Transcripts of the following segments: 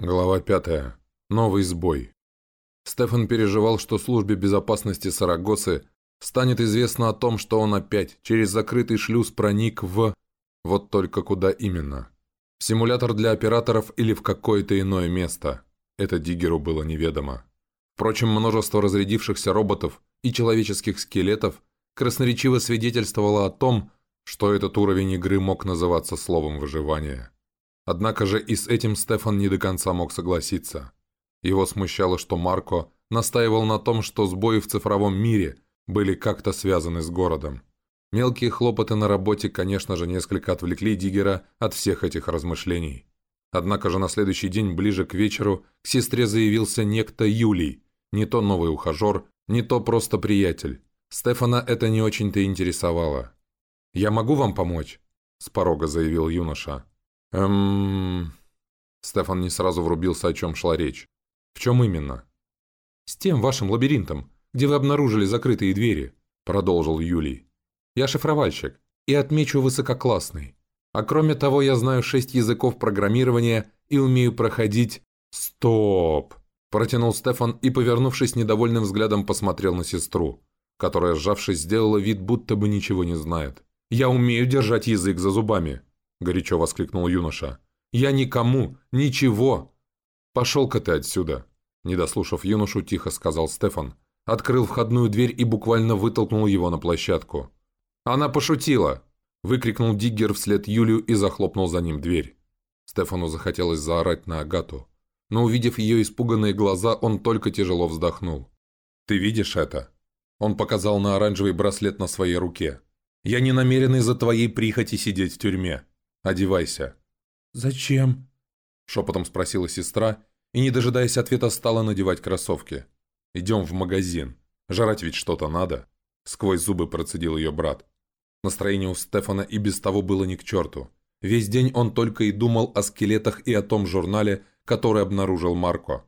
Глава 5. Новый сбой. Стефан переживал, что службе безопасности Сарагосы станет известно о том, что он опять через закрытый шлюз проник в... Вот только куда именно. В симулятор для операторов или в какое-то иное место. Это Диггеру было неведомо. Впрочем, множество разрядившихся роботов и человеческих скелетов красноречиво свидетельствовало о том, что этот уровень игры мог называться словом выживания. Однако же и с этим Стефан не до конца мог согласиться. Его смущало, что Марко настаивал на том, что сбои в цифровом мире были как-то связаны с городом. Мелкие хлопоты на работе, конечно же, несколько отвлекли Диггера от всех этих размышлений. Однако же на следующий день, ближе к вечеру, к сестре заявился некто Юлий, не то новый ухажер, не то просто приятель. Стефана это не очень-то интересовало. «Я могу вам помочь?» – с порога заявил юноша. Эм... Стефан не сразу врубился, о чем шла речь. В чем именно? С тем вашим лабиринтом, где вы обнаружили закрытые двери, продолжил Юлий. Я шифровальщик и отмечу высококлассный. А кроме того, я знаю шесть языков программирования и умею проходить... Стоп! Протянул Стефан и, повернувшись недовольным взглядом, посмотрел на сестру, которая, сжавшись, сделала вид, будто бы ничего не знает. «Я умею держать язык за зубами. – горячо воскликнул юноша. «Я никому, ничего!» «Пошел-ка ты отсюда!» Не дослушав юношу, тихо сказал Стефан. Открыл входную дверь и буквально вытолкнул его на площадку. «Она пошутила!» – выкрикнул Диггер вслед Юлию и захлопнул за ним дверь. Стефану захотелось заорать на Агату. Но увидев ее испуганные глаза, он только тяжело вздохнул. «Ты видишь это?» Он показал на оранжевый браслет на своей руке. «Я не намерен из-за твоей прихоти сидеть в тюрьме. Одевайся». «Зачем?» – шепотом спросила сестра и, не дожидаясь ответа, стала надевать кроссовки. «Идем в магазин. Жрать ведь что-то надо», – сквозь зубы процедил ее брат. Настроение у Стефана и без того было ни к черту. Весь день он только и думал о скелетах и о том журнале, который обнаружил Марко.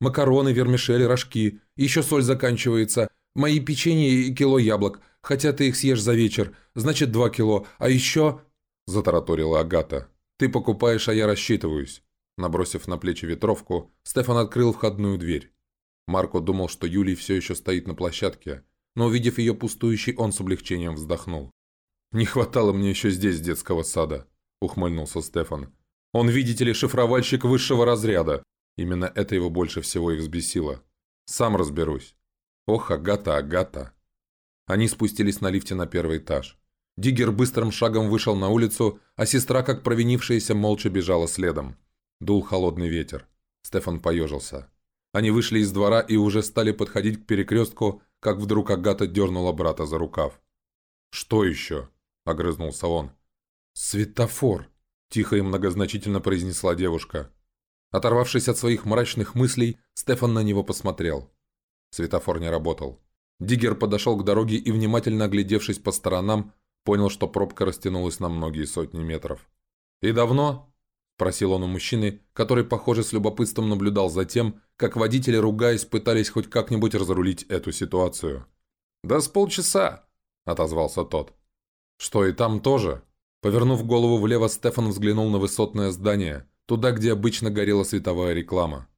«Макароны, вермишель, рожки, еще соль заканчивается, мои печенье и кило яблок, хотя ты их съешь за вечер, значит два кило, а еще...» затараторила Агата. «Ты покупаешь, а я рассчитываюсь». Набросив на плечи ветровку, Стефан открыл входную дверь. Марко думал, что Юлий все еще стоит на площадке, но увидев ее пустующей, он с облегчением вздохнул. «Не хватало мне еще здесь детского сада», — ухмыльнулся Стефан. «Он, видите ли, шифровальщик высшего разряда». Именно это его больше всего и взбесило. «Сам разберусь». «Ох, Агата, Агата». Они спустились на лифте на первый этаж. Диггер быстрым шагом вышел на улицу, а сестра, как провинившаяся, молча бежала следом. Дул холодный ветер. Стефан поежился. Они вышли из двора и уже стали подходить к перекрестку, как вдруг Агата дернула брата за рукав. «Что еще?» – огрызнулся он. «Светофор!» – тихо и многозначительно произнесла девушка. Оторвавшись от своих мрачных мыслей, Стефан на него посмотрел. Светофор не работал. Диггер подошел к дороге и, внимательно оглядевшись по сторонам, Понял, что пробка растянулась на многие сотни метров. «И давно?» – спросил он у мужчины, который, похоже, с любопытством наблюдал за тем, как водители, ругаясь, пытались хоть как-нибудь разрулить эту ситуацию. «Да с полчаса», – отозвался тот. «Что, и там тоже?» Повернув голову влево, Стефан взглянул на высотное здание, туда, где обычно горела световая реклама.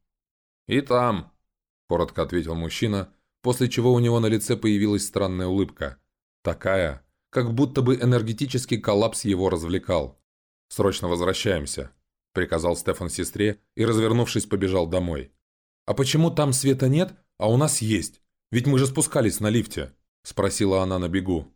«И там», – коротко ответил мужчина, после чего у него на лице появилась странная улыбка. Такая, как будто бы энергетический коллапс его развлекал. «Срочно возвращаемся», – приказал Стефан сестре и, развернувшись, побежал домой. «А почему там света нет, а у нас есть? Ведь мы же спускались на лифте», – спросила она на бегу.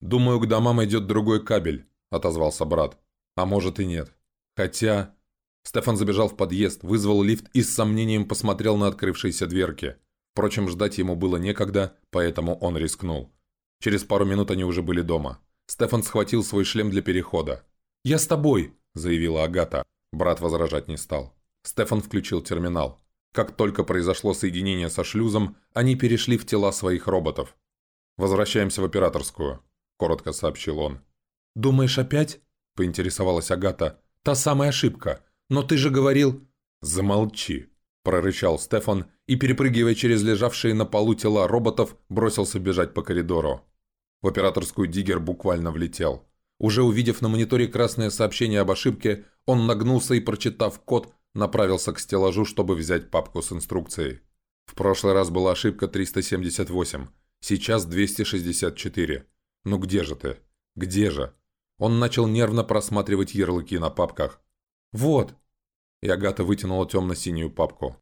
«Думаю, к домам идет другой кабель», – отозвался брат. «А может и нет. Хотя...» Стефан забежал в подъезд, вызвал лифт и с сомнением посмотрел на открывшиеся дверки. Впрочем, ждать ему было некогда, поэтому он рискнул. Через пару минут они уже были дома. Стефан схватил свой шлем для перехода. «Я с тобой», – заявила Агата. Брат возражать не стал. Стефан включил терминал. Как только произошло соединение со шлюзом, они перешли в тела своих роботов. «Возвращаемся в операторскую», – коротко сообщил он. «Думаешь опять?» – поинтересовалась Агата. «Та самая ошибка. Но ты же говорил...» «Замолчи», – прорычал Стефан и, перепрыгивая через лежавшие на полу тела роботов, бросился бежать по коридору. В операторскую Диггер буквально влетел. Уже увидев на мониторе красное сообщение об ошибке, он нагнулся и, прочитав код, направился к стеллажу, чтобы взять папку с инструкцией. В прошлый раз была ошибка 378, сейчас 264. Ну где же ты? Где же? Он начал нервно просматривать ярлыки на папках. «Вот!» И Агата вытянула темно-синюю папку.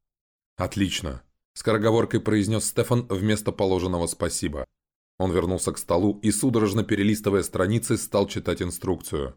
«Отлично!» Скороговоркой произнес Стефан вместо положенного «спасибо». Он вернулся к столу и, судорожно перелистывая страницы, стал читать инструкцию.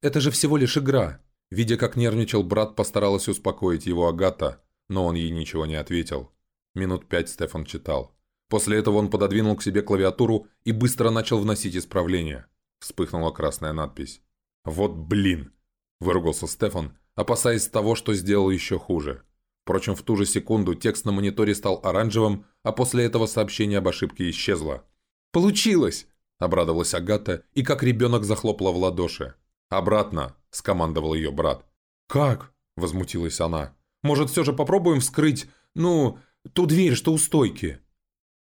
«Это же всего лишь игра!» Видя, как нервничал брат, постаралась успокоить его Агата, но он ей ничего не ответил. Минут пять Стефан читал. После этого он пододвинул к себе клавиатуру и быстро начал вносить исправления. Вспыхнула красная надпись. «Вот блин!» – выругался Стефан, опасаясь того, что сделал еще хуже. Впрочем, в ту же секунду текст на мониторе стал оранжевым, а после этого сообщение об ошибке исчезло. «Получилось!» – обрадовалась Агата и как ребенок захлопала в ладоши. «Обратно!» – скомандовал ее брат. «Как?» – возмутилась она. «Может, все же попробуем вскрыть, ну, ту дверь, что у стойки?»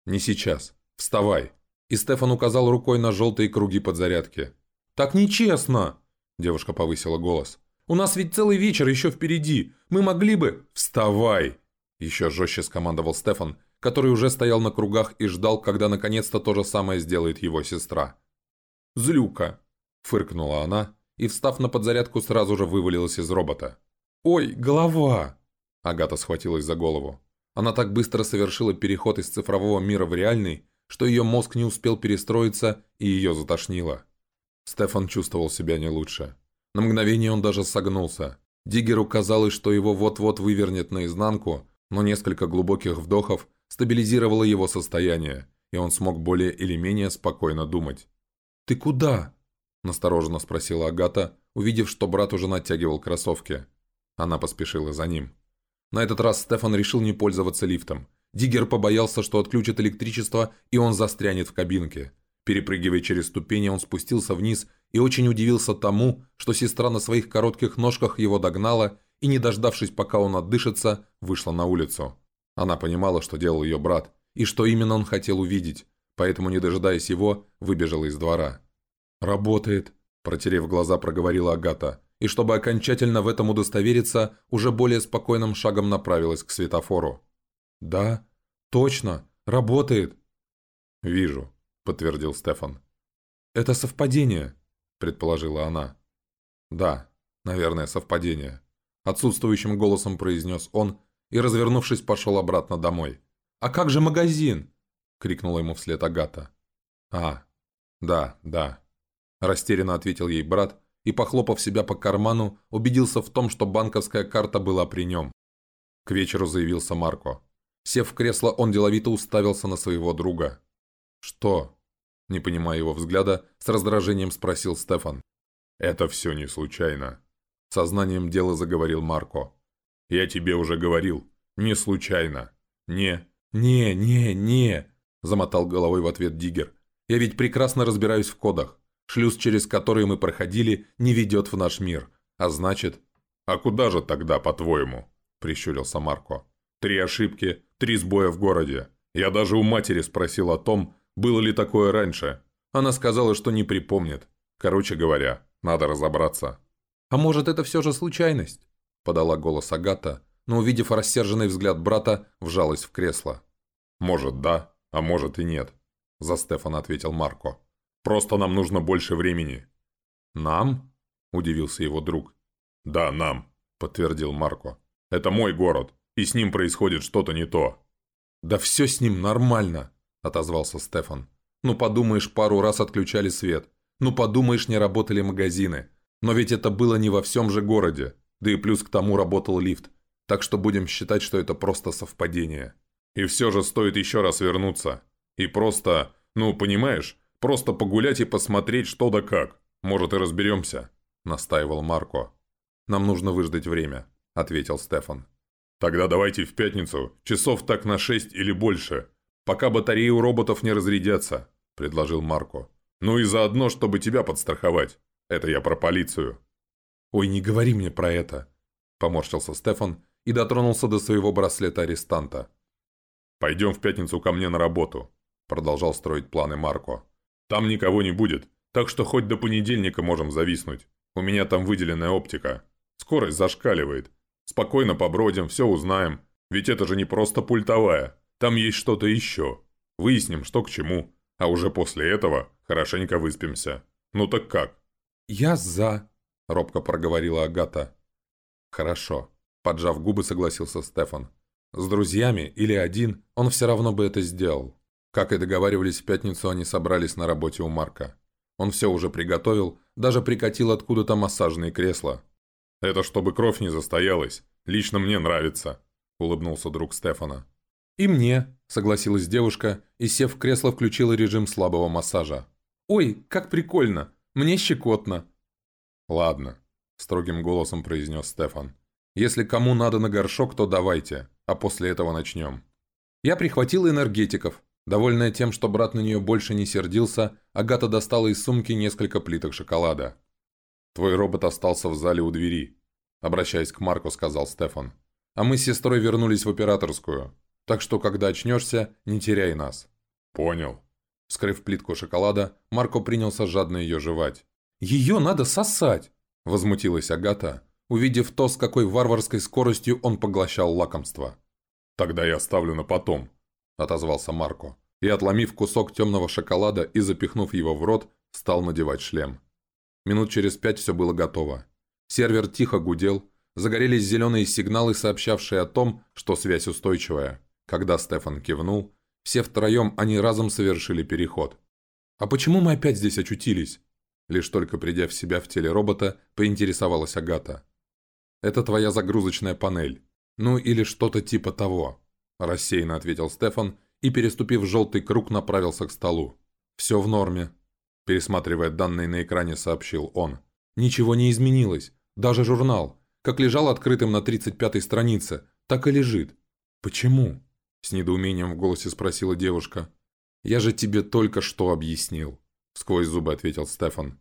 «Не сейчас. Вставай!» И Стефан указал рукой на желтые круги подзарядки. «Так нечестно!» – девушка повысила голос. «У нас ведь целый вечер еще впереди. Мы могли бы...» «Вставай!» – еще жестче скомандовал Стефан, который уже стоял на кругах и ждал, когда наконец-то то же самое сделает его сестра. «Злюка!» – фыркнула она и, встав на подзарядку, сразу же вывалилась из робота. «Ой, голова!» Агата схватилась за голову. Она так быстро совершила переход из цифрового мира в реальный, что ее мозг не успел перестроиться и ее затошнило. Стефан чувствовал себя не лучше. На мгновение он даже согнулся. Диггеру казалось, что его вот-вот вывернет наизнанку, но несколько глубоких вдохов стабилизировало его состояние, и он смог более или менее спокойно думать. «Ты куда?» – настороженно спросила Агата, увидев, что брат уже натягивал кроссовки. Она поспешила за ним. На этот раз Стефан решил не пользоваться лифтом. Диггер побоялся, что отключат электричество, и он застрянет в кабинке. Перепрыгивая через ступени, он спустился вниз и очень удивился тому, что сестра на своих коротких ножках его догнала и, не дождавшись, пока он отдышится, вышла на улицу. Она понимала, что делал ее брат, и что именно он хотел увидеть, поэтому, не дожидаясь его, выбежала из двора. «Работает», – протерев глаза, проговорила Агата, и чтобы окончательно в этом удостовериться, уже более спокойным шагом направилась к светофору. «Да, точно, работает». «Вижу», – подтвердил Стефан. «Это совпадение», – предположила она. «Да, наверное, совпадение», – отсутствующим голосом произнес он и, развернувшись, пошел обратно домой. «А как же магазин?» – крикнула ему вслед Агата. «А, да, да», – растерянно ответил ей брат и, похлопав себя по карману, убедился в том, что банковская карта была при нем. К вечеру заявился Марко. Сев в кресло, он деловито уставился на своего друга. «Что?» Не понимая его взгляда, с раздражением спросил Стефан. «Это все не случайно», — сознанием дела заговорил Марко. «Я тебе уже говорил, не случайно. Не...» «Не, не, не», — замотал головой в ответ Диггер. «Я ведь прекрасно разбираюсь в кодах. Шлюз, через который мы проходили, не ведет в наш мир. А значит...» «А куда же тогда, по-твоему?» — прищурился Марко. «Три ошибки, три сбоя в городе. Я даже у матери спросил о том, было ли такое раньше. Она сказала, что не припомнит. Короче говоря, надо разобраться. «А может, это все же случайность?» – подала голос Агата, но, увидев рассерженный взгляд брата, вжалась в кресло. «Может, да, а может и нет», – за Стефана ответил Марко. «Просто нам нужно больше времени». «Нам?» – удивился его друг. «Да, нам», – подтвердил Марко. «Это мой город и с ним происходит что-то не то». «Да все с ним нормально», – отозвался Стефан. «Ну подумаешь, пару раз отключали свет. Ну подумаешь, не работали магазины. Но ведь это было не во всем же городе. Да и плюс к тому работал лифт. Так что будем считать, что это просто совпадение». «И все же стоит еще раз вернуться. И просто, ну понимаешь, просто погулять и посмотреть что да как. Может и разберемся», – настаивал Марко. «Нам нужно выждать время», – ответил Стефан. Тогда давайте в пятницу, часов так на шесть или больше, пока батареи у роботов не разрядятся», – предложил Марко. «Ну и заодно, чтобы тебя подстраховать. Это я про полицию». «Ой, не говори мне про это», – поморщился Стефан и дотронулся до своего браслета арестанта. «Пойдем в пятницу ко мне на работу», – продолжал строить планы Марко. «Там никого не будет, так что хоть до понедельника можем зависнуть. У меня там выделенная оптика. Скорость зашкаливает. Спокойно побродим, все узнаем. Ведь это же не просто пультовая. Там есть что-то еще. Выясним, что к чему. А уже после этого хорошенько выспимся. Ну так как?» «Я за», — робко проговорила Агата. «Хорошо», — поджав губы, согласился Стефан. «С друзьями или один, он все равно бы это сделал». Как и договаривались, в пятницу они собрались на работе у Марка. Он все уже приготовил, даже прикатил откуда-то массажные кресла. «Это чтобы кровь не застоялась. Лично мне нравится», — улыбнулся друг Стефана. «И мне», — согласилась девушка и, сев в кресло, включила режим слабого массажа. «Ой, как прикольно! Мне щекотно!» «Ладно», — строгим голосом произнес Стефан. «Если кому надо на горшок, то давайте, а после этого начнем». Я прихватил энергетиков, Довольная тем, что брат на нее больше не сердился, Агата достала из сумки несколько плиток шоколада. «Твой робот остался в зале у двери», — обращаясь к Марку, сказал Стефан. «А мы с сестрой вернулись в операторскую, так что, когда очнешься, не теряй нас». «Понял». Скрыв плитку шоколада, Марко принялся жадно ее жевать. «Ее надо сосать!» – возмутилась Агата, увидев то, с какой варварской скоростью он поглощал лакомство. «Тогда я оставлю на потом», – отозвался Марко. И, отломив кусок темного шоколада и запихнув его в рот, стал надевать шлем. Минут через пять все было готово. Сервер тихо гудел, загорелись зеленые сигналы, сообщавшие о том, что связь устойчивая. Когда Стефан кивнул, все втроем они разом совершили переход. «А почему мы опять здесь очутились?» Лишь только придя в себя в теле робота, поинтересовалась Агата. «Это твоя загрузочная панель. Ну или что-то типа того», рассеянно ответил Стефан и, переступив желтый круг, направился к столу. «Все в норме», – пересматривая данные на экране, сообщил он. «Ничего не изменилось. Даже журнал. Как лежал открытым на 35-й странице, так и лежит». «Почему?» – с недоумением в голосе спросила девушка. «Я же тебе только что объяснил», – сквозь зубы ответил Стефан.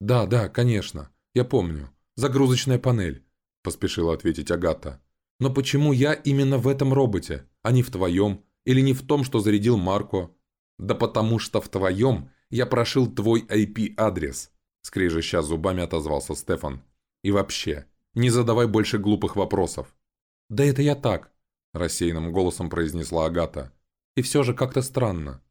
«Да, да, конечно. Я помню. Загрузочная панель», – поспешила ответить Агата. «Но почему я именно в этом роботе? а не в твоем, или не в том, что зарядил Марко. Да потому что в твоем я прошил твой IP-адрес, скрежеща зубами отозвался Стефан. И вообще, не задавай больше глупых вопросов. Да это я так, рассеянным голосом произнесла Агата. И все же как-то странно.